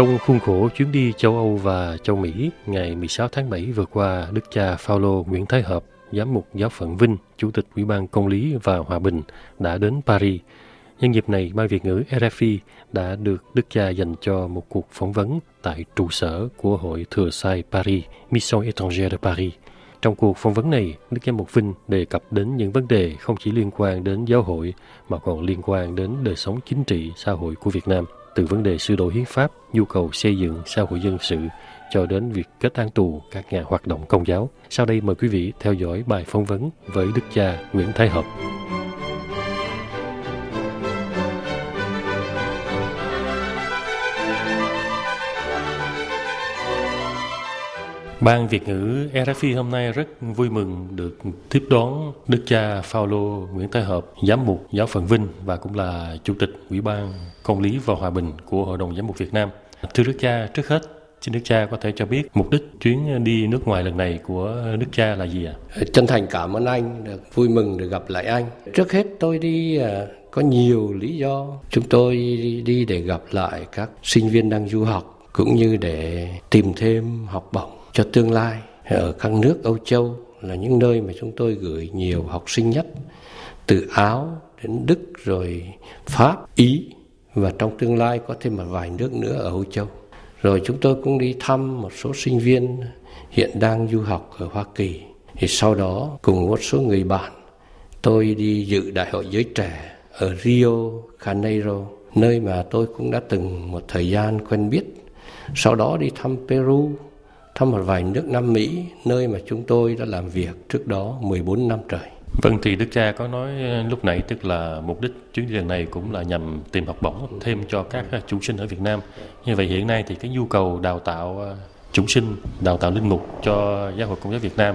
Trong khuôn khổ chuyến đi châu Âu và châu Mỹ ngày 16 tháng 7 vừa qua, Đức cha Phaolô Nguyễn Thái Hợp, giám mục giáo phận Vinh, chủ tịch Ủy ban Công lý và Hòa bình đã đến Paris. Nhân dịp này, Ban Việt ngữ RFI đã được Đức cha dành cho một cuộc phỏng vấn tại trụ sở của Hội Thừa Sai Paris, Mission étrangère de Paris. Trong cuộc phỏng vấn này, Đức Giám mục Vinh đề cập đến những vấn đề không chỉ liên quan đến giáo hội mà còn liên quan đến đời sống chính trị, xã hội của Việt Nam từ vấn đề sửa đổi hiến pháp, nhu cầu xây dựng xã hội dân sự cho đến việc kết án tù các nhà hoạt động công giáo. Sau đây mời quý vị theo dõi bài phỏng vấn với Đức cha Nguyễn Thái Hợp. Ban Việt ngữ RFI hôm nay rất vui mừng được tiếp đón Đức cha Phaolô Nguyễn Thái Hợp, giám mục giáo phận Vinh và cũng là chủ tịch Ủy ban Công lý và Hòa bình của Hội đồng Giám mục Việt Nam. Thưa Đức cha, trước hết xin Đức cha có thể cho biết mục đích chuyến đi nước ngoài lần này của Đức cha là gì ạ? À? Chân thành cảm ơn anh, được vui mừng được gặp lại anh. Trước hết tôi đi ờ, có nhiều lý do. Chúng tôi đi để gặp lại các sinh viên đang du học cũng như để tìm thêm học bổng cho tương lai ở các nước Âu Châu là những nơi mà chúng tôi gửi nhiều học sinh nhất từ Áo đến Đức rồi Pháp, Ý và trong tương lai có thêm một vài nước nữa ở Âu Châu. Rồi chúng tôi cũng đi thăm một số sinh viên hiện đang du học ở Hoa Kỳ. Thì sau đó cùng một số người bạn tôi đi dự đại hội giới trẻ ở Rio Janeiro, nơi mà tôi cũng đã từng một thời gian quen biết. Sau đó đi thăm Peru, thăm một vài nước Nam Mỹ, nơi mà chúng tôi đã làm việc trước đó 14 năm trời. Vâng thì Đức Cha có nói ờ, lúc nãy tức là mục đích chuyến đi lần này cũng là nhằm tìm học bổng thêm cho các ờ, chúng sinh ở Việt Nam. Như vậy hiện nay thì cái nhu cầu đào tạo ờ, chúng sinh, đào tạo linh mục cho giáo hội công giáo Việt Nam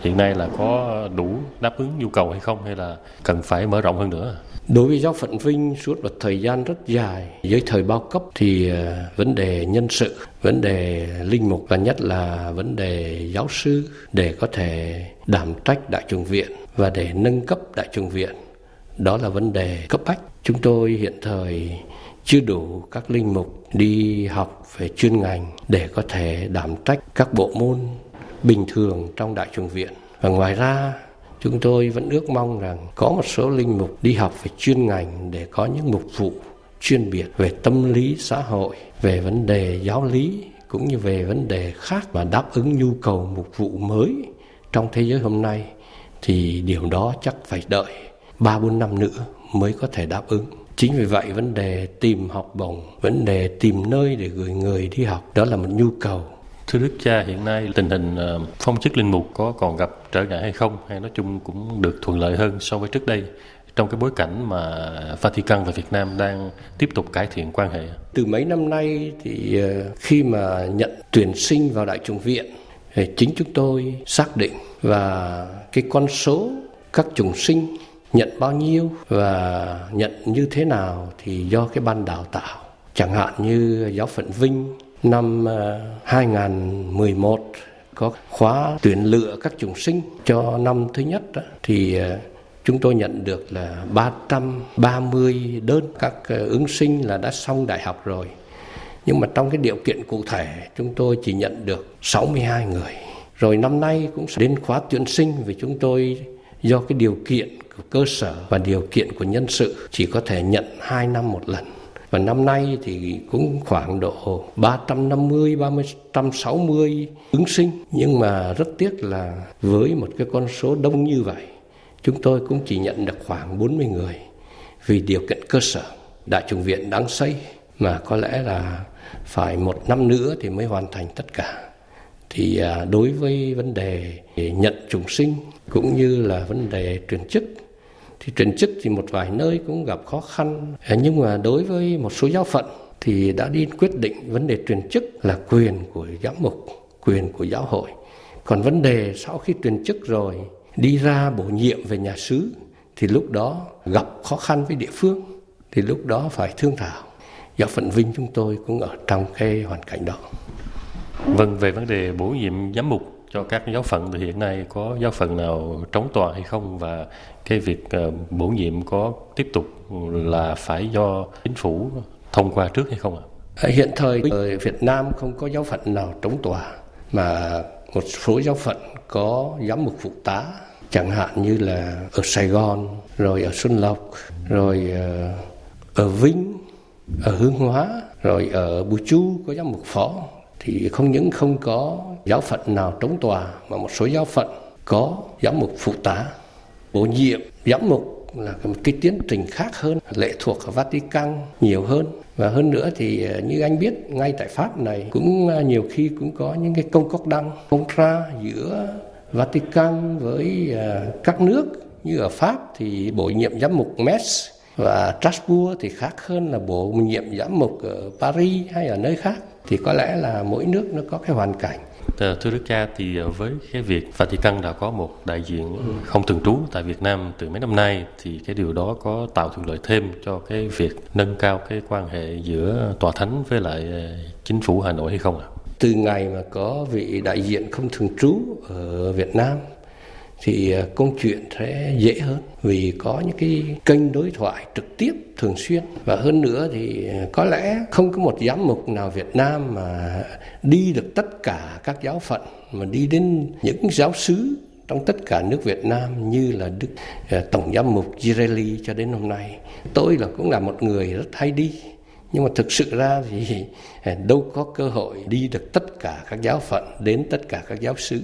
hiện nay là có đủ đáp ứng nhu cầu hay không hay là cần phải mở rộng hơn nữa? Đối với giáo phận Vinh suốt một thời gian rất dài dưới thời bao cấp thì ờ, vấn đề nhân sự, vấn đề linh mục và nhất là vấn đề giáo sư để có thể đảm trách đại trường viện và để nâng cấp đại trường viện đó là vấn đề cấp bách. Chúng tôi hiện thời chưa đủ các linh mục đi học về chuyên ngành để có thể đảm trách các bộ môn bình thường trong đại trường viện. Và ngoài ra Chúng tôi vẫn ước mong rằng có một số linh mục đi học về chuyên ngành để có những mục vụ chuyên biệt về tâm lý xã hội, về vấn đề giáo lý cũng như về vấn đề khác mà đáp ứng nhu cầu mục vụ mới trong thế giới hôm nay thì điều đó chắc phải đợi ba bốn năm nữa mới có thể đáp ứng. Chính vì vậy vấn đề tìm học bổng, vấn đề tìm nơi để gửi người đi học đó là một nhu cầu Thưa Đức Cha, hiện nay tình hình ờ, phong chức linh mục có còn gặp trở ngại hay không? Hay nói chung cũng được thuận lợi hơn so với trước đây? Trong cái bối cảnh mà Vatican và Việt Nam đang tiếp tục cải thiện quan hệ. Từ mấy năm nay thì ờ, khi mà nhận tuyển sinh vào Đại chủng viện, thì chính chúng tôi xác định và cái con số các chủng sinh nhận bao nhiêu và nhận như thế nào thì do cái ban đào tạo. Chẳng hạn như giáo phận Vinh Năm à, 2011 có khóa tuyển lựa các chủng sinh cho năm thứ nhất thì à, chúng tôi nhận được là 330 đơn các à, ứng sinh là đã xong đại học rồi. Nhưng mà trong cái điều kiện cụ thể, chúng tôi chỉ nhận được 62 người. Rồi năm nay cũng sẽ đến khóa tuyển sinh vì chúng tôi do cái điều kiện của cơ sở và điều kiện của nhân sự chỉ có thể nhận 2 năm một lần và năm nay thì cũng khoảng độ 350 360 ứng sinh. Nhưng mà rất tiếc là với một cái con số đông như vậy, chúng tôi cũng chỉ nhận được khoảng 40 người. Vì điều kiện cơ sở, đại trùng viện đang xây, mà có lẽ là phải một năm nữa thì mới hoàn thành tất cả. Thì à, đối với vấn đề nhận trùng sinh cũng như là vấn đề truyền chức thì chuyển chức thì một vài nơi cũng gặp khó khăn. Nhưng mà đối với một số giáo phận thì đã đi quyết định vấn đề truyền chức là quyền của giám mục, quyền của giáo hội. Còn vấn đề sau khi truyền chức rồi, đi ra bổ nhiệm về nhà xứ, thì lúc đó gặp khó khăn với địa phương, thì lúc đó phải thương thảo. Giáo phận vinh chúng tôi cũng ở trong cái hoàn cảnh đó. Vâng về vấn đề bổ nhiệm giám mục cho các giáo phận thì hiện nay có giáo phận nào trống tòa hay không và cái việc ờ, bổ nhiệm có tiếp tục là phải do chính phủ thông qua trước hay không ạ? À, hiện thời ở Việt Nam không có giáo phận nào trống tòa mà một số giáo phận có giám mục phụ tá, chẳng hạn như là ở Sài Gòn, rồi ở Xuân Lộc, rồi ờ, ở Vinh, ở Hương Hóa, rồi ở Bù Chu có giám mục phó thì không những không có giáo phận nào trống tòa, mà một số giáo phận có giám mục phụ tá, bổ nhiệm giám mục là một cái tiến trình khác hơn, lệ thuộc ở Vatican nhiều hơn. Và hơn nữa thì ờ, như anh biết, ngay tại Pháp này cũng ờ, nhiều khi cũng có những cái công cốc đăng công tra giữa Vatican với ờ, các nước. Như ở Pháp thì bổ nhiệm giám mục Metz và Strasbourg thì khác hơn là bổ nhiệm giám mục ở Paris hay ở nơi khác thì có lẽ là mỗi nước nó có cái hoàn cảnh Thưa Đức Cha thì với cái việc Vatican đã có một đại diện không thường trú tại Việt Nam từ mấy năm nay thì cái điều đó có tạo thuận lợi thêm cho cái việc nâng cao cái quan hệ giữa tòa thánh với lại ờ, chính phủ Hà Nội hay không ạ? Từ ngày mà có vị đại diện không thường trú ở Việt Nam thì à, công chuyện sẽ dễ hơn vì có những cái kênh đối thoại trực tiếp thường xuyên và hơn nữa thì à, có lẽ không có một giám mục nào Việt Nam mà đi được tất cả các giáo phận, mà đi đến những giáo sứ trong tất cả nước Việt Nam như là Đức à, Tổng giám mục Girelli cho đến hôm nay. Tôi là cũng là một người rất hay đi, nhưng mà thực sự ra thì đâu có cơ hội đi được tất cả các giáo phận, đến tất cả các giáo sứ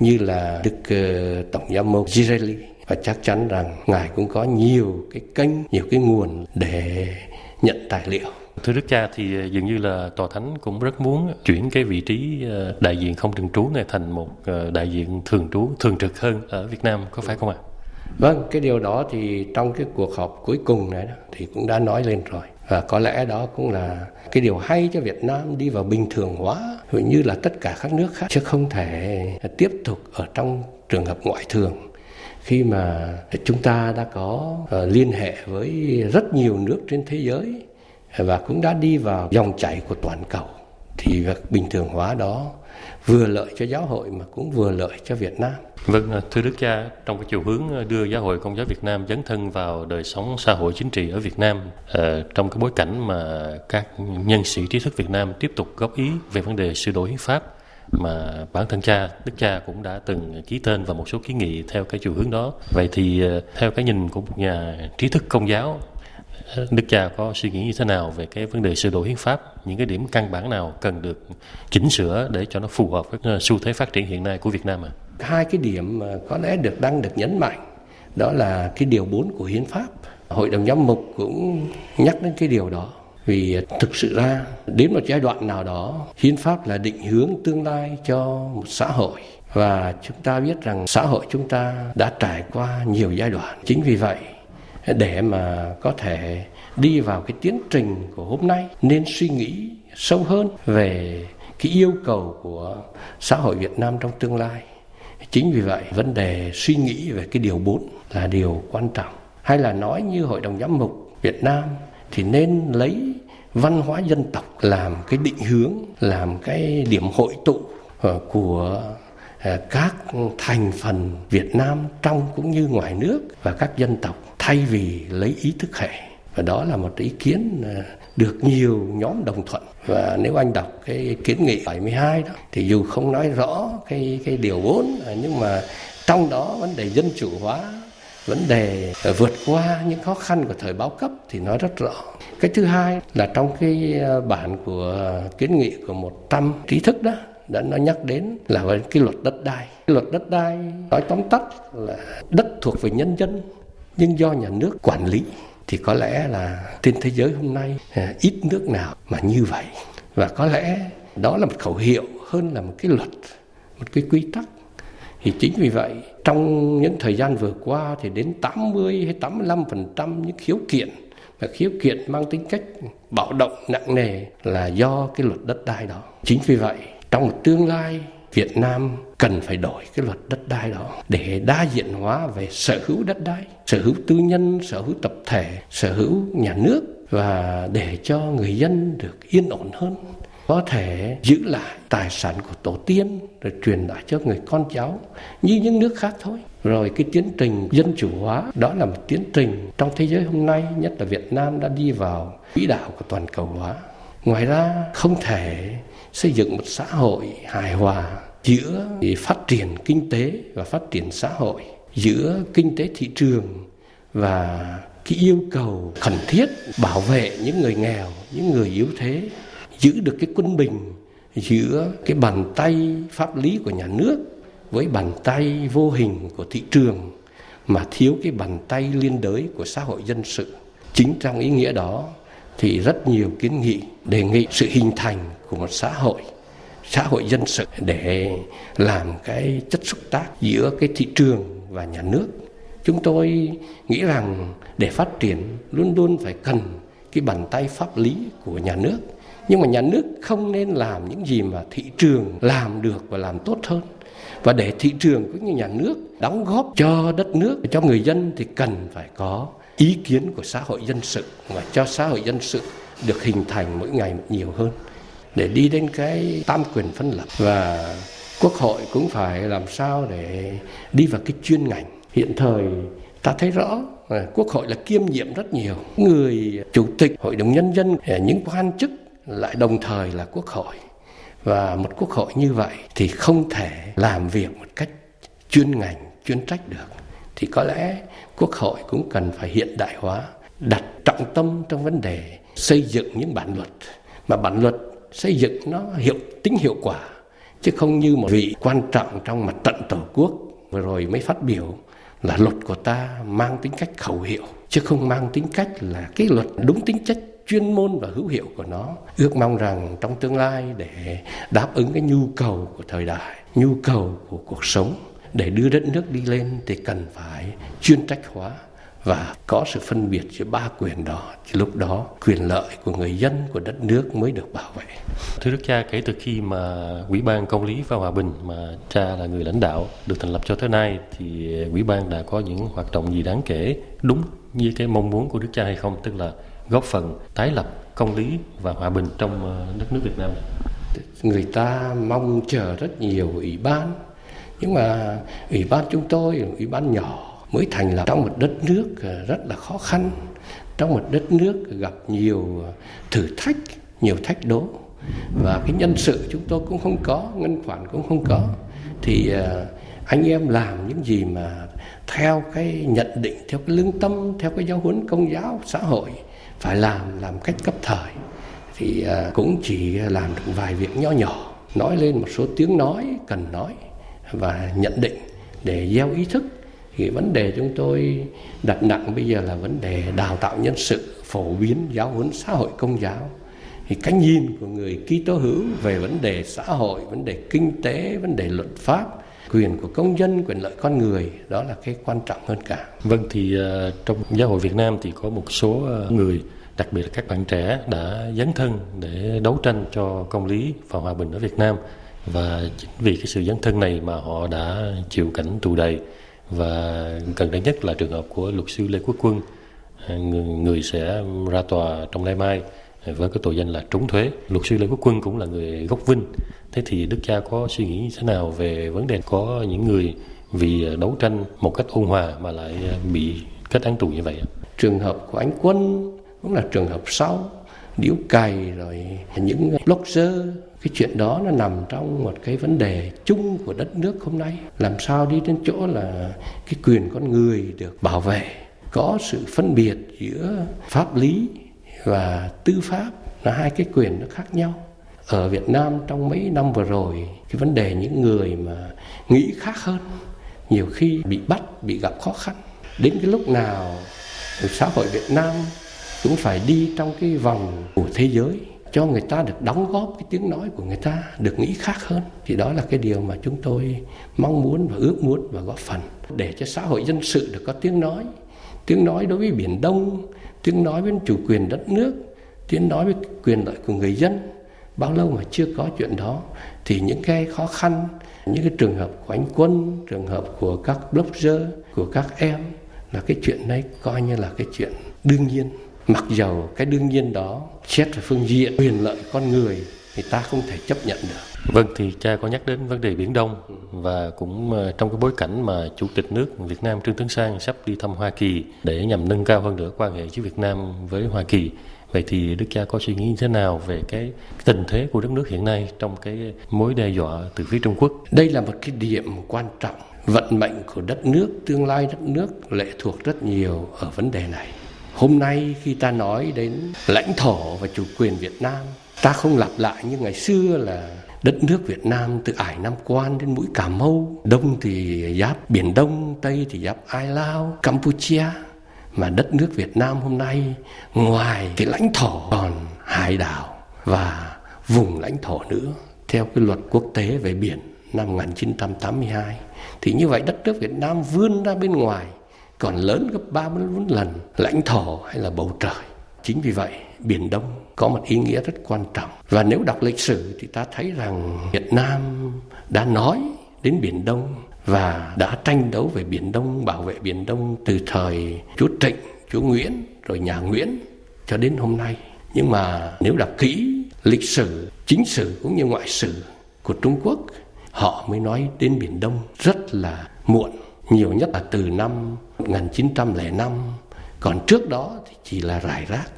như là Đức uh, Tổng giám mục Girelli và chắc chắn rằng ngài cũng có nhiều cái kênh, nhiều cái nguồn để nhận tài liệu. Thưa Đức Cha thì ờ, dường như là Tòa Thánh cũng rất muốn chuyển cái vị trí ờ, đại diện không thường trú này thành một đại diện thường trú, thường trực hơn ở Việt Nam, có phải không ạ? Vâng, cái điều đó thì trong cái cuộc họp cuối cùng này đó, thì cũng đã nói lên rồi và có lẽ đó cũng là cái điều hay cho Việt Nam đi vào bình thường hóa như là tất cả các nước khác chứ không thể tiếp tục ở trong trường hợp ngoại thường. Khi mà chúng ta đã có ờ, liên hệ với rất nhiều nước trên thế giới và cũng đã đi vào dòng chảy của toàn cầu thì việc bình thường hóa đó vừa lợi cho giáo hội mà cũng vừa lợi cho Việt Nam. Vâng, thưa Đức Cha, trong cái chiều hướng ờ, đưa giáo hội Công giáo Việt Nam dấn thân vào đời sống xã hội chính trị ở Việt Nam, ờ, trong cái bối cảnh mà các nhân sĩ trí thức Việt Nam tiếp tục góp ý về vấn đề sửa đổi hiến pháp mà bản thân cha, Đức Cha cũng đã từng ký tên vào một số kiến nghị theo cái chiều hướng đó. Vậy thì ờ, theo cái nhìn của một nhà trí thức công giáo Đức cha có suy nghĩ như thế nào về cái vấn đề sửa đổi hiến pháp, những cái điểm căn bản nào cần được chỉnh sửa để cho nó phù hợp với ờ, xu thế phát triển hiện nay của Việt Nam ạ? À? Hai cái điểm mà có lẽ được đang được nhấn mạnh đó là cái điều 4 của hiến pháp. Hội đồng giám mục cũng nhắc đến cái điều đó. Vì ờ, thực sự ra đến một giai đoạn nào đó hiến pháp là định hướng tương lai cho một xã hội và chúng ta biết rằng xã hội chúng ta đã trải qua nhiều giai đoạn. Chính vì vậy để mà có thể đi vào cái tiến trình của hôm nay nên suy nghĩ sâu hơn về cái yêu cầu của xã hội Việt Nam trong tương lai. Chính vì vậy, vấn đề suy nghĩ về cái điều 4 là điều quan trọng. Hay là nói như Hội đồng Giám mục Việt Nam thì nên lấy văn hóa dân tộc làm cái định hướng, làm cái điểm hội tụ ờ, của ờ, các thành phần Việt Nam trong cũng như ngoài nước và các dân tộc thay vì lấy ý thức hệ. Và đó là một ý kiến à, được nhiều nhóm đồng thuận. Và nếu anh đọc cái kiến nghị 72 đó, thì dù không nói rõ cái cái điều 4 à, nhưng mà trong đó vấn đề dân chủ hóa, vấn đề vượt qua những khó khăn của thời báo cấp thì nói rất rõ. Cái thứ hai là trong cái à, bản của kiến nghị của 100 trí thức đó, đã nó nhắc đến là cái luật đất đai. Cái luật đất đai nói tóm tắt là đất thuộc về nhân dân nhưng do nhà nước quản lý, thì có lẽ là trên thế giới hôm nay à, ít nước nào mà như vậy và có lẽ đó là một khẩu hiệu hơn là một cái luật, một cái quy tắc thì chính vì vậy, trong những thời gian vừa qua thì đến 80 hay 85% những khiếu kiện, và khiếu kiện mang tính cách bạo động, nặng nề là do cái luật đất đai đó. Chính vì vậy, trong một tương lai, Việt Nam cần phải đổi cái luật đất đai đó để đa diện hóa về sở hữu đất đai, sở hữu tư nhân, sở hữu tập thể, sở hữu nhà nước và để cho người dân được yên ổn hơn có thể giữ lại tài sản của tổ tiên rồi truyền lại cho người con cháu như những nước khác thôi. Rồi cái tiến trình dân chủ hóa đó là một tiến trình trong thế giới hôm nay nhất là Việt Nam đã đi vào quỹ đạo của toàn cầu hóa. Ngoài ra không thể xây dựng một xã hội hài hòa giữa phát triển kinh tế và phát triển xã hội, giữa kinh tế thị trường và cái yêu cầu khẩn thiết bảo vệ những người nghèo, những người yếu thế, giữ được cái quân bình giữa cái bàn tay pháp lý của nhà nước với bàn tay vô hình của thị trường mà thiếu cái bàn tay liên đới của xã hội dân sự. Chính trong ý nghĩa đó thì rất nhiều kiến nghị đề nghị sự hình thành của một xã hội xã hội dân sự để làm cái chất xúc tác giữa cái thị trường và nhà nước. Chúng tôi nghĩ rằng để phát triển luôn luôn phải cần cái bàn tay pháp lý của nhà nước. Nhưng mà nhà nước không nên làm những gì mà thị trường làm được và làm tốt hơn. Và để thị trường cũng như nhà nước đóng góp cho đất nước, cho người dân thì cần phải có ý kiến của xã hội dân sự và cho xã hội dân sự được hình thành mỗi ngày một nhiều hơn để đi đến cái tam quyền phân lập. Và quốc hội cũng phải làm sao để đi vào cái chuyên ngành. Hiện thời ta thấy rõ à, quốc hội là kiêm nhiệm rất nhiều. Người chủ tịch hội đồng nhân dân à, những quan chức lại đồng thời là quốc hội. Và một quốc hội như vậy thì không thể làm việc một cách chuyên ngành, chuyên trách được. Thì có lẽ quốc hội cũng cần phải hiện đại hóa, đặt trọng tâm trong vấn đề xây dựng những bản luật. Mà bản luật xây dựng nó hiệu, tính hiệu quả, chứ không như một vị quan trọng trong mặt trận tổ quốc vừa rồi mới phát biểu là luật của ta mang tính cách khẩu hiệu, chứ không mang tính cách là cái luật đúng tính chất, chuyên môn và hữu hiệu của nó. Ước mong rằng trong tương lai để đáp ứng cái nhu cầu của thời đại, nhu cầu của cuộc sống, để đưa đất nước đi lên thì cần phải chuyên trách hóa và có sự phân biệt giữa ba quyền đó thì lúc đó quyền lợi của người dân của đất nước mới được bảo vệ. Thưa Đức cha, kể từ khi mà Ủy ban Công lý và Hòa bình mà cha là người lãnh đạo được thành lập cho tới nay thì Ủy ban đã có những hoạt động gì đáng kể đúng như cái mong muốn của Đức cha hay không? Tức là góp phần tái lập công lý và hòa bình trong ờ, đất nước Việt Nam. Người ta mong chờ rất nhiều ủy ban nhưng mà ủy ban chúng tôi ủy ban nhỏ mới thành lập. Trong một đất nước ờ, rất là khó khăn, trong một đất nước gặp nhiều ờ, thử thách, nhiều thách đố. Và cái nhân sự chúng tôi cũng không có, ngân khoản cũng không có. Thì ờ, anh em làm những gì mà theo cái nhận định, theo cái lương tâm, theo cái giáo huấn công giáo, xã hội phải làm làm cách cấp thời. Thì cũng chỉ làm được vài việc nho nhỏ, nói lên một số tiếng nói cần nói và nhận định để gieo ý thức thì vấn đề chúng tôi đặt nặng bây giờ là vấn đề đào tạo nhân sự phổ biến giáo huấn xã hội công giáo. Thì cách nhìn của người ký tố hữu về vấn đề xã hội, vấn đề kinh tế, vấn đề luật pháp, quyền của công dân, quyền lợi con người đó là cái quan trọng hơn cả. Vâng thì uh, trong giáo hội Việt Nam thì có một số uh, người đặc biệt là các bạn trẻ đã dấn thân để đấu tranh cho công lý và hòa bình ở Việt Nam. Và chính vì cái sự dấn thân này mà họ đã chịu cảnh tù đầy và gần đây nhất là trường hợp của luật sư Lê Quốc Quân. À, người, người sẽ ra tòa trong nay mai với cái tội danh là trốn thuế. Luật sư Lê Quốc Quân cũng là người gốc Vinh. Thế thì Đức Cha có suy nghĩ như thế nào về vấn đề có những người vì đấu tranh một cách ôn hòa mà lại à, bị kết án tù như vậy trường hợp của anh Quân cũng là trường hợp sau điếu cày rồi những blogger cái chuyện đó nó nằm trong một cái vấn đề chung của đất nước hôm nay. Làm sao đi đến chỗ là cái quyền con người được bảo vệ, có sự phân biệt giữa pháp lý và tư pháp là hai cái quyền nó khác nhau. Ở Việt Nam trong mấy năm vừa rồi, cái vấn đề những người mà nghĩ khác hơn nhiều khi bị bắt, bị gặp khó khăn. Đến cái lúc nào, xã hội Việt Nam cũng phải đi trong cái vòng của thế giới cho người ta được đóng góp cái tiếng nói của người ta, được nghĩ khác hơn. Thì đó là cái điều mà chúng tôi mong muốn và ước muốn và góp phần để cho xã hội dân sự được có tiếng nói. Tiếng nói đối với biển đông, tiếng nói với chủ quyền đất nước, tiếng nói với quyền lợi của người dân. Bao lâu mà chưa có chuyện đó, thì những cái khó khăn, những cái trường hợp của anh quân, trường hợp của các blogger, của các em là cái chuyện đấy coi như là cái chuyện đương nhiên mặc dầu cái đương nhiên đó xét về phương diện quyền lợi con người thì ta không thể chấp nhận được. Vâng thì cha có nhắc đến vấn đề Biển Đông và cũng ờ, trong cái bối cảnh mà Chủ tịch nước Việt Nam Trương Tấn Sang sắp đi thăm Hoa Kỳ để nhằm nâng cao hơn nữa quan hệ giữa Việt Nam với Hoa Kỳ Vậy thì Đức cha có suy nghĩ như thế nào về cái tình thế của đất nước hiện nay trong cái mối đe dọa từ phía Trung Quốc? Đây là một cái điểm quan trọng. Vận mệnh của đất nước, tương lai đất nước lệ thuộc rất nhiều ở vấn đề này. Hôm nay khi ta nói đến lãnh thổ và chủ quyền Việt Nam, ta không lặp lại như ngày xưa là đất nước Việt Nam từ ải Nam Quan đến mũi Cà Mau, đông thì giáp Biển Đông, tây thì giáp Ai Lao, Campuchia. Mà đất nước Việt Nam hôm nay ngoài cái lãnh thổ còn hải đảo và vùng lãnh thổ nữa theo cái luật quốc tế về biển năm 1982 thì như vậy đất nước Việt Nam vươn ra bên ngoài còn lớn gấp 34 lần lãnh thổ hay là bầu trời. Chính vì vậy, Biển Đông có một ý nghĩa rất quan trọng. Và nếu đọc lịch sử thì ta thấy rằng Việt Nam đã nói đến Biển Đông và đã tranh đấu về Biển Đông, bảo vệ Biển Đông từ thời chúa Trịnh, chúa Nguyễn, rồi nhà Nguyễn cho đến hôm nay. Nhưng mà nếu đọc kỹ lịch sử, chính sử cũng như ngoại sử của Trung Quốc, họ mới nói đến Biển Đông rất là muộn, nhiều nhất là từ năm 1905, còn trước đó thì chỉ là rải rác.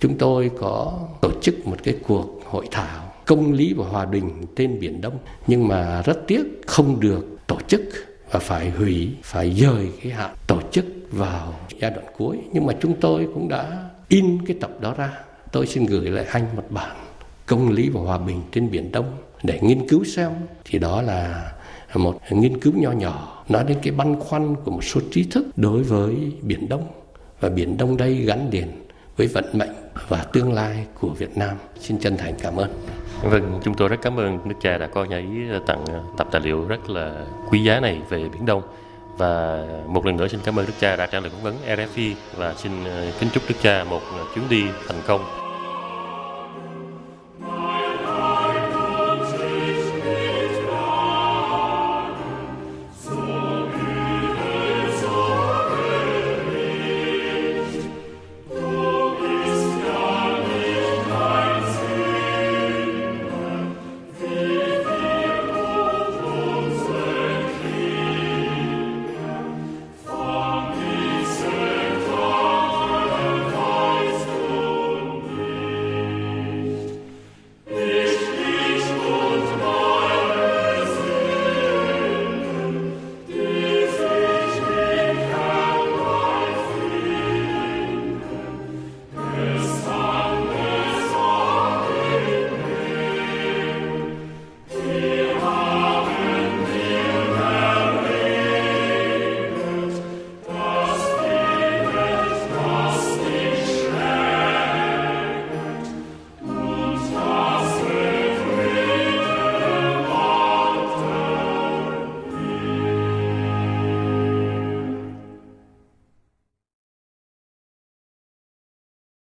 Chúng tôi có tổ chức một cái cuộc hội thảo công lý và hòa bình trên Biển Đông, nhưng mà rất tiếc không được tổ chức và phải hủy, phải dời cái hạn tổ chức vào giai đoạn cuối. Nhưng mà chúng tôi cũng đã in cái tập đó ra. Tôi xin gửi lại anh một bản công lý và hòa bình trên Biển Đông để nghiên cứu xem. Thì đó là một nghiên cứu nho nhỏ nói đến cái băn khoăn của một số trí thức đối với Biển Đông. Và Biển Đông đây gắn liền với vận mệnh và tương lai của Việt Nam. Xin chân thành cảm ơn. Vâng, chúng tôi rất cảm ơn nước Cha đã có nháy tặng ờ, tập tài liệu rất là quý giá này về Biển Đông. Và một lần nữa xin cảm ơn Đức Cha đã trả lời phỏng vấn RFI và xin ờ, kính chúc Đức Cha một chuyến đi thành công